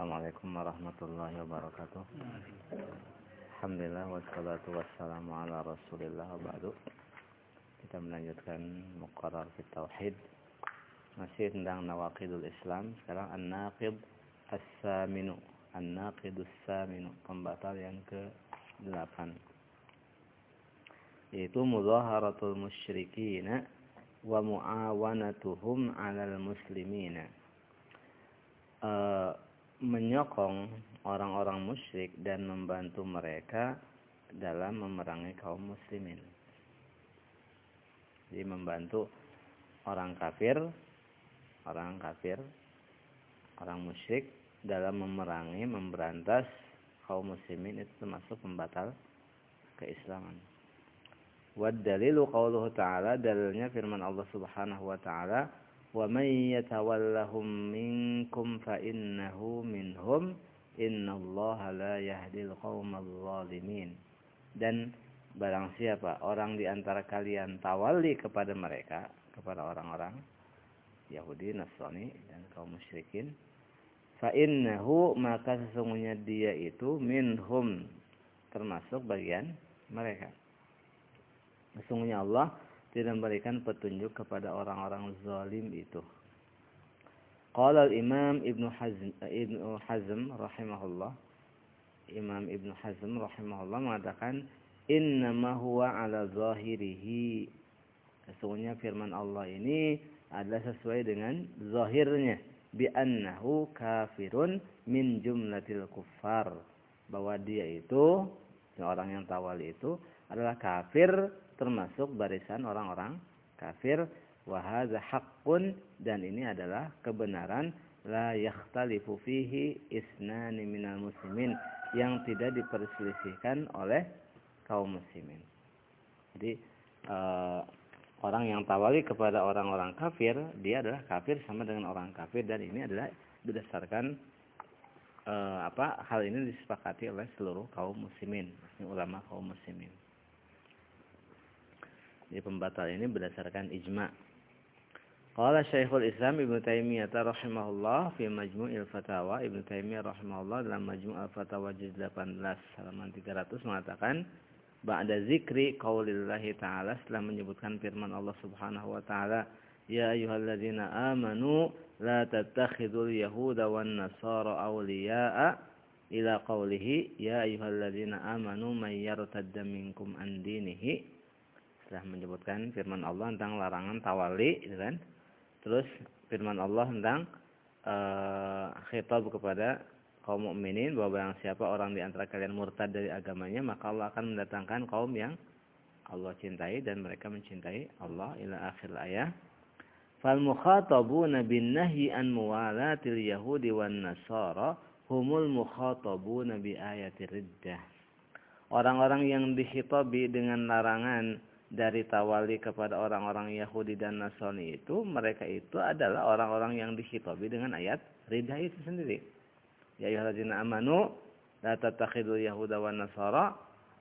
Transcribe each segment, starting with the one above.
Assalamualaikum warahmatullahi wabarakatuh. Alhamdulillah wassalatu wassalamu ala Rasulillah wa ba'du. Kita melanjutkan muqarrar fi tauhid. Masih tentang nawaqidul Islam. Sekarang an-naqid as-saminu. An-naqidus saminu, pembatal yang ke-8. Yaitu mudhaharatul musyrikin wa muawanatuhum 'alal muslimina. Uh, menyokong orang-orang musyrik dan membantu mereka dalam memerangi kaum muslimin. Jadi membantu orang kafir, orang kafir, orang musyrik dalam memerangi, memberantas kaum muslimin itu termasuk pembatal keislaman. Wad dalilu qauluhu ta'ala dalilnya firman Allah Subhanahu wa taala ومن يتولهم منكم فإنه منهم إن الله لا يهدي القوم الظالمين dan barang siapa orang di antara kalian tawali kepada mereka kepada orang-orang Yahudi, Nasrani dan kaum musyrikin fa innahu maka sesungguhnya dia itu minhum termasuk bagian mereka sesungguhnya Allah tidak memberikan petunjuk kepada orang-orang zalim itu. Qala al-Imam Ibnu Hazm Ibnu Hazm rahimahullah Imam Ibnu Hazm rahimahullah mengatakan innama huwa ala zahirihi. Sesungguhnya firman Allah ini adalah sesuai dengan zahirnya. Bi annahu kafirun min jumlatil kuffar. Bahwa dia itu orang yang tawali itu adalah kafir termasuk barisan orang-orang kafir wahadza haqqun dan ini adalah kebenaran la yakhtalifu fihi isnani minal muslimin yang tidak diperselisihkan oleh kaum muslimin. Jadi uh, orang yang tawali kepada orang-orang kafir, dia adalah kafir sama dengan orang kafir dan ini adalah berdasarkan uh, apa hal ini disepakati oleh seluruh kaum muslimin, ulama kaum muslimin. Jadi pembatal ini berdasarkan ijma. Qala Syekhul Islam Ibnu Taimiyah rahimahullah fi Majmu'il Fatawa Ibnu Taimiyah rahimahullah dalam Majmu' Al-Fatawa juz 18 halaman 300 mengatakan ba'da zikri qaulillahi ta'ala setelah menyebutkan firman Allah Subhanahu wa taala ya ayyuhalladzina amanu la tattakhidul yahuda wan nasara awliya'a ila qawlihi ya ayyuhalladzina amanu may yartadda minkum an dinihi setelah menyebutkan firman Allah tentang larangan tawali gitu kan? Terus firman Allah tentang uh, khitab kepada kaum mukminin bahwa barang siapa orang di antara kalian murtad dari agamanya maka Allah akan mendatangkan kaum yang Allah cintai dan mereka mencintai Allah ila akhir ayat fal mukhatabuna bin nahyi an muwalatil yahudi wan nasara humul mukhatabuna bi ayati riddah. Orang-orang yang dihitabi dengan larangan dari tawali kepada orang-orang Yahudi dan Nasrani itu, mereka itu adalah orang-orang yang dihitobi dengan ayat ridha itu sendiri. Ya ayyuhalladzina amanu la tattakhidul yahuda wan nasara.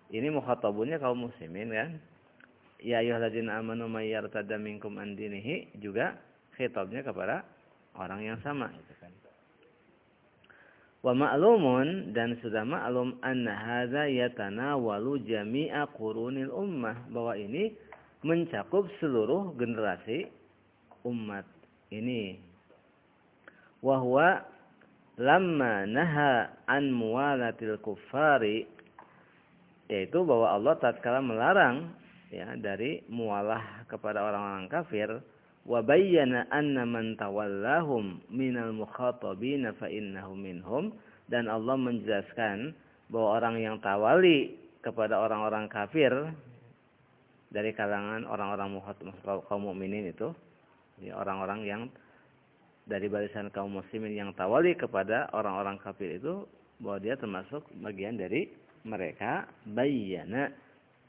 Ini mukhatabunnya kaum muslimin kan. Ya ayyuhalladzina amanu may yartadda minkum an juga khitabnya kepada orang yang sama itu kan. Wa ma'lumun dan sudah maklum anna hadza yatanawalu jami'a qurunil ummah bahwa ini mencakup seluruh generasi umat ini. Wa huwa lamma naha an muwalatil kuffari yaitu bahwa Allah tatkala melarang ya dari mualah kepada orang-orang kafir wa bayyana anna man tawallahum minal mukhatabin fa innahu minhum. Dan Allah menjelaskan bahwa orang yang tawali kepada orang-orang kafir dari kalangan orang-orang kaum mukminin itu orang-orang yang dari barisan kaum muslimin yang tawali kepada orang-orang kafir itu bahwa dia termasuk bagian dari mereka. Bayyana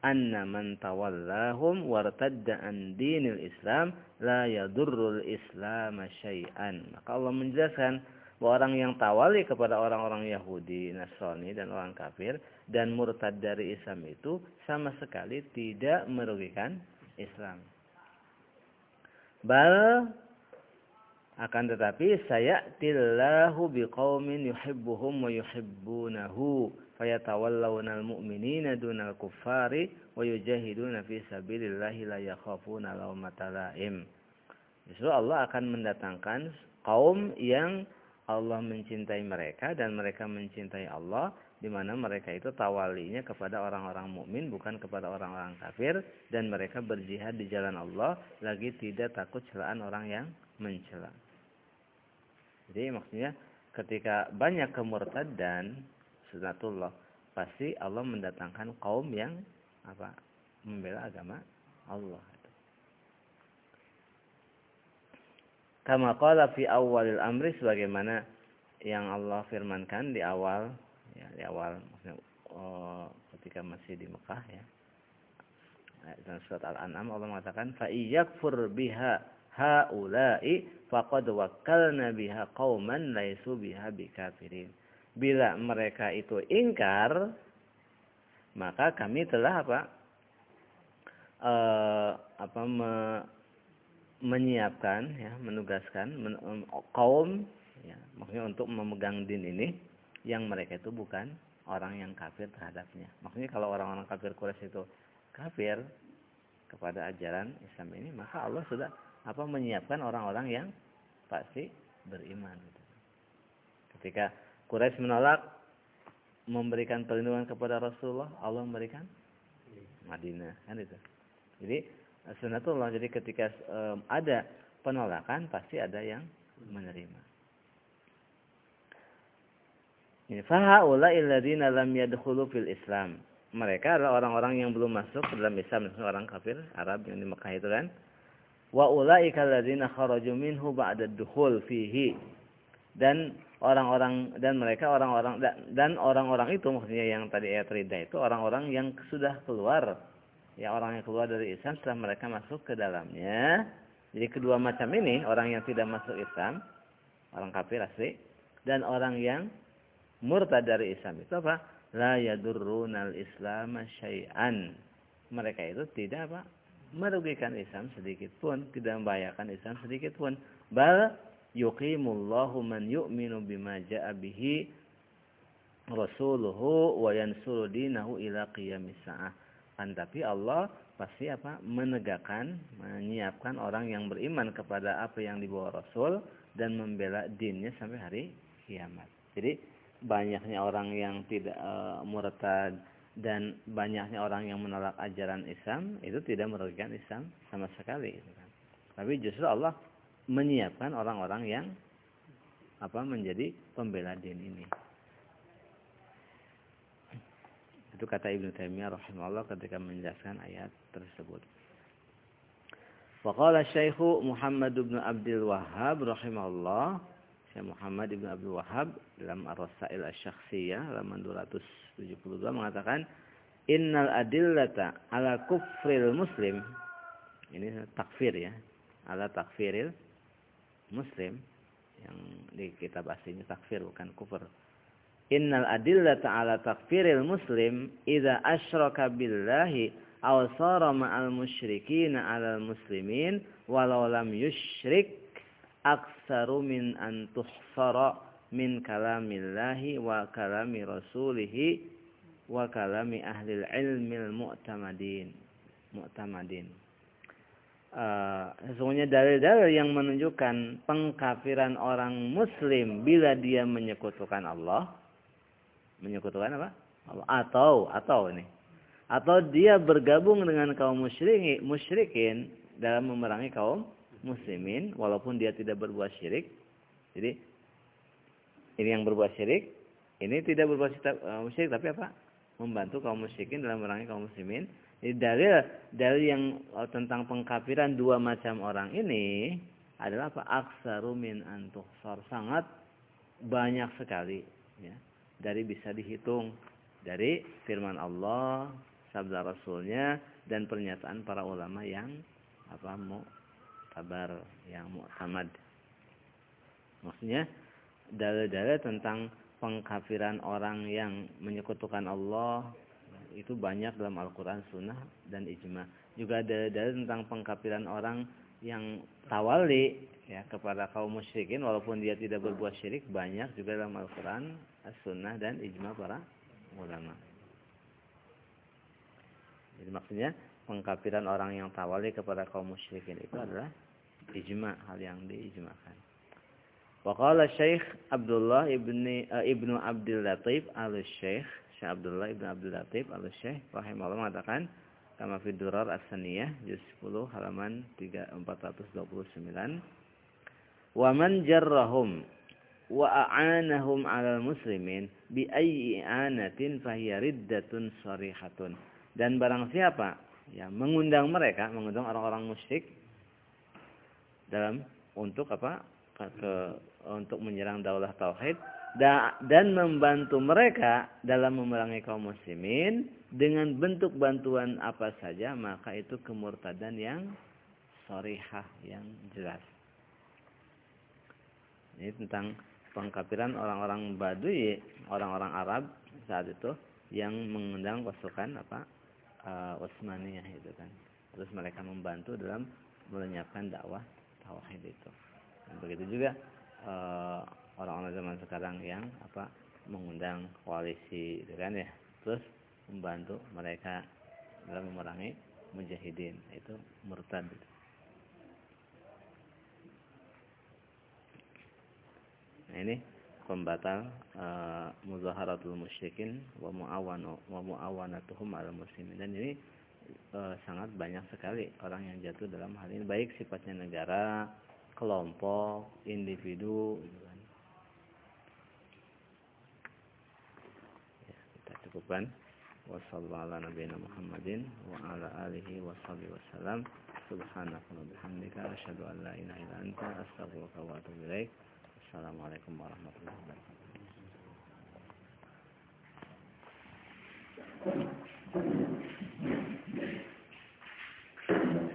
anna man tawallahum wartadda an dinil Islam la yadurrul Islam syai'an. Maka Allah menjelaskan bahwa orang yang tawali kepada orang-orang Yahudi, Nasrani dan orang kafir dan murtad dari Islam itu sama sekali tidak merugikan Islam. Bal Akan tetapi saya tillahu biqaumin yuhibbuhum wa yuhibbunahu al-mu'minina dunal kuffari wa yujahiduna fi sabilillahi la yakhafuna lawmata laim. Justru Allah akan mendatangkan kaum yang Allah mencintai mereka dan mereka mencintai Allah di mana mereka itu tawalinya kepada orang-orang mukmin bukan kepada orang-orang kafir dan mereka berjihad di jalan Allah lagi tidak takut celaan orang yang mencela. Jadi maksudnya ketika banyak kemurtadan sunatullah pasti Allah mendatangkan kaum yang apa membela agama Allah. Kama qala fi awalil amri sebagaimana yang Allah firmankan di awal ya di awal maksudnya oh, ketika masih di Mekah ya. Dalam surat Al-An'am Allah mengatakan fa iyyakfur biha haula'i faqad wakkalna biha qauman laisu biha bikafirin. Bila mereka itu ingkar, maka kami telah apa? E, apa me, menyiapkan ya, menugaskan men, kaum ya, maksudnya untuk memegang din ini yang mereka itu bukan orang yang kafir terhadapnya. Maksudnya kalau orang-orang kafir Quraisy itu kafir kepada ajaran Islam ini, maka Allah sudah apa menyiapkan orang-orang yang pasti beriman. Gitu. Ketika Quraisy menolak memberikan perlindungan kepada Rasulullah, Allah memberikan Madinah, kan itu. Jadi sunatullah. Jadi ketika um, ada penolakan, pasti ada yang menerima. Fahaula illadzina lam yadkhulu fil Islam. Mereka adalah orang-orang yang belum masuk ke dalam Islam, orang kafir Arab yang di Mekah itu kan wa ulaika alladzina kharaju minhu ba'da dukhul fihi dan orang-orang dan mereka orang-orang dan orang-orang itu maksudnya yang tadi ayat rida itu orang-orang yang sudah keluar. Ya orang yang keluar dari Islam setelah mereka masuk ke dalamnya. Jadi kedua macam ini orang yang tidak masuk Islam orang kafir asli dan orang yang murtad dari Islam itu apa? La yadurrunal islam syai'an. Mereka itu tidak apa? Merugikan Islam sedikit pun, tidak membahayakan Islam sedikit pun. Bal yuqimullahu man yu'minu bima ja'a bihi rasuluhu wa yansuru dinahu ila qiyamis sa'ah. Kan tapi Allah pasti apa? menegakkan, menyiapkan orang yang beriman kepada apa yang dibawa Rasul dan membela dinnya sampai hari kiamat. Jadi banyaknya orang yang tidak uh, murtad dan banyaknya orang yang menolak ajaran Islam itu tidak merugikan Islam sama sekali gitu kan. Tapi justru Allah menyiapkan orang-orang yang apa menjadi pembela din ini. Itu kata Ibnu Taimiyah rahimahullah ketika menjelaskan ayat tersebut. Waqala Syekh Muhammad bin Abdul Wahhab rahimahullah Syekh Muhammad bin Abdul Wahhab dalam Ar-Rasail Asy-Syakhsiyah halaman 200 72 mengatakan innal adillata ala kufril muslim ini takfir ya ala takfiril muslim yang di kitab aslinya takfir bukan kufur. Innal adillata ala takfiril muslim idza asyraka billahi aw sara ma'al musyrikin 'alal muslimin walau lam yusyrik aksaru min an tuhsara min kalamillahi wa kalami rasulihi wa kalami ahli ilmi mu'tamadin. Mu'tamadin uh, sesungguhnya dalil-dalil yang menunjukkan pengkafiran orang muslim bila dia menyekutukan Allah. Menyekutukan apa? Allah. Atau atau ini. Atau dia bergabung dengan kaum musyrikin musyrikin dalam memerangi kaum muslimin walaupun dia tidak berbuat syirik. Jadi ini yang berbuat syirik, ini tidak berbuat syirik tapi apa? Membantu kaum musyrikin dalam merangi kaum muslimin. Jadi dalil dalil yang uh, tentang pengkafiran dua macam orang ini adalah apa? Aksaru min antuksar. Sangat banyak sekali ya. Dari bisa dihitung dari firman Allah, sabda Rasulnya dan pernyataan para ulama yang apa mau kabar yang mu'tamad. Maksudnya dalil-dalil tentang pengkafiran orang yang menyekutukan Allah itu banyak dalam Al-Quran, Sunnah, dan Ijma. Juga ada dalil tentang pengkafiran orang yang tawali, ya kepada kaum musyrikin walaupun dia tidak berbuat syirik banyak juga dalam Al-Qur'an, As-Sunnah dan ijma para ulama. Jadi maksudnya pengkafiran orang yang tawali kepada kaum musyrikin itu adalah ijma hal yang diijmakan. Waqala Syekh Abdullah ibni uh, Ibnu Abdul Latif Al-Syekh Syekh Abdullah Ibnu Abdul Latif Al-Syekh rahimahullah mengatakan kama fi Durar As-Saniyah juz 10 halaman 3429 wa man jarrahum wa a'anahum 'alal muslimin bi ayyi anatin fahiya riddatun sharihatun dan barang siapa ya mengundang mereka mengundang orang-orang musyrik dalam untuk apa? Ke untuk menyerang daulah tauhid dan membantu mereka dalam memerangi kaum muslimin dengan bentuk bantuan apa saja maka itu kemurtadan yang sorihah yang jelas. Ini tentang pengkafiran orang-orang Baduy orang-orang Arab saat itu yang mengundang pasukan apa uh, Utsmaniyah itu kan. Terus mereka membantu dalam melenyapkan dakwah tauhid itu. Dan begitu juga Eh, orang-orang zaman sekarang yang apa mengundang koalisi gitu kan ya. Terus membantu mereka dalam memerangi mujahidin itu murtad gitu. nah ini pembatal uh, muzaharatul musyrikin wa muawanu wa muawanatuhum al muslimin. Dan ini uh, sangat banyak sekali orang yang jatuh dalam hal ini. Baik sifatnya negara kelompok, individu gitu kan. Ya, kita cukupkan. Wassalamualaikum warahmatullahi Muhammadin wa ala alihi wa sahbihi wasallam. Subhanaka wa bihamdika asyhadu an la ilaha illa anta astaghfiruka wa atubu ilaik. Assalamualaikum